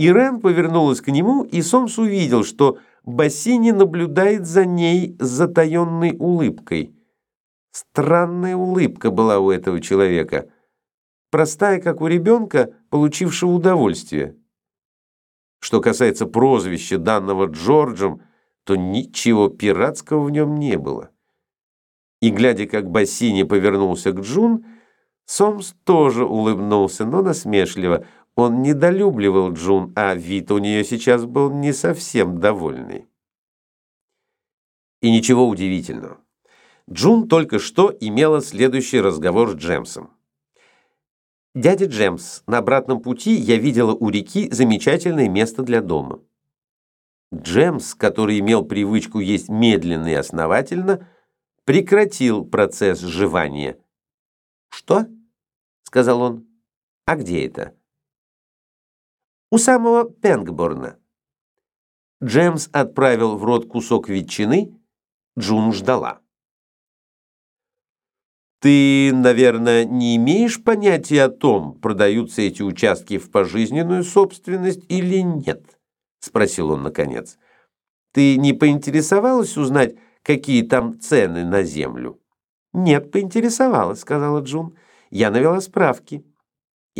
Ирен повернулась к нему, и Сомс увидел, что Бассини наблюдает за ней с затаенной улыбкой. Странная улыбка была у этого человека, простая, как у ребенка, получившего удовольствие. Что касается прозвища, данного Джорджем, то ничего пиратского в нем не было. И, глядя, как Бассини повернулся к Джун, Сомс тоже улыбнулся, но насмешливо. Он недолюбливал Джун, а вид у нее сейчас был не совсем довольный. И ничего удивительного. Джун только что имела следующий разговор с Джемсом. «Дядя Джемс, на обратном пути я видела у реки замечательное место для дома». Джемс, который имел привычку есть медленно и основательно, прекратил процесс жевания. «Что?» — сказал он. «А где это?» «У самого Пенгборна». Джемс отправил в рот кусок ветчины, Джун ждала. «Ты, наверное, не имеешь понятия о том, продаются эти участки в пожизненную собственность или нет?» — спросил он наконец. «Ты не поинтересовалась узнать, какие там цены на землю?» «Нет, поинтересовалась», — сказала Джун. «Я навела справки».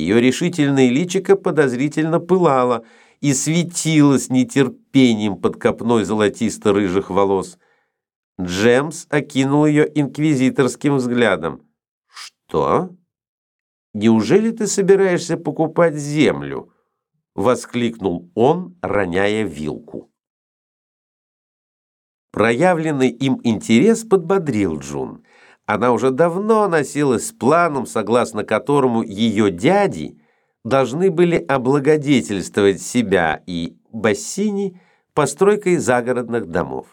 Ее решительное личико подозрительно пылало и светилось нетерпением под копной золотисто-рыжих волос. Джемс окинул ее инквизиторским взглядом. «Что? Неужели ты собираешься покупать землю?» — воскликнул он, роняя вилку. Проявленный им интерес подбодрил Джун. Она уже давно носилась с планом, согласно которому ее дяди должны были облагодетельствовать себя и Бассини постройкой загородных домов.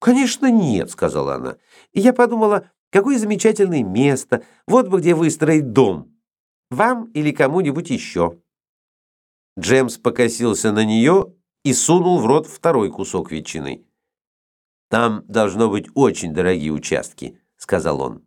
«Конечно нет», — сказала она. «И я подумала, какое замечательное место, вот бы где выстроить дом. Вам или кому-нибудь еще». Джемс покосился на нее и сунул в рот второй кусок ветчины. «Там должно быть очень дорогие участки», — сказал он.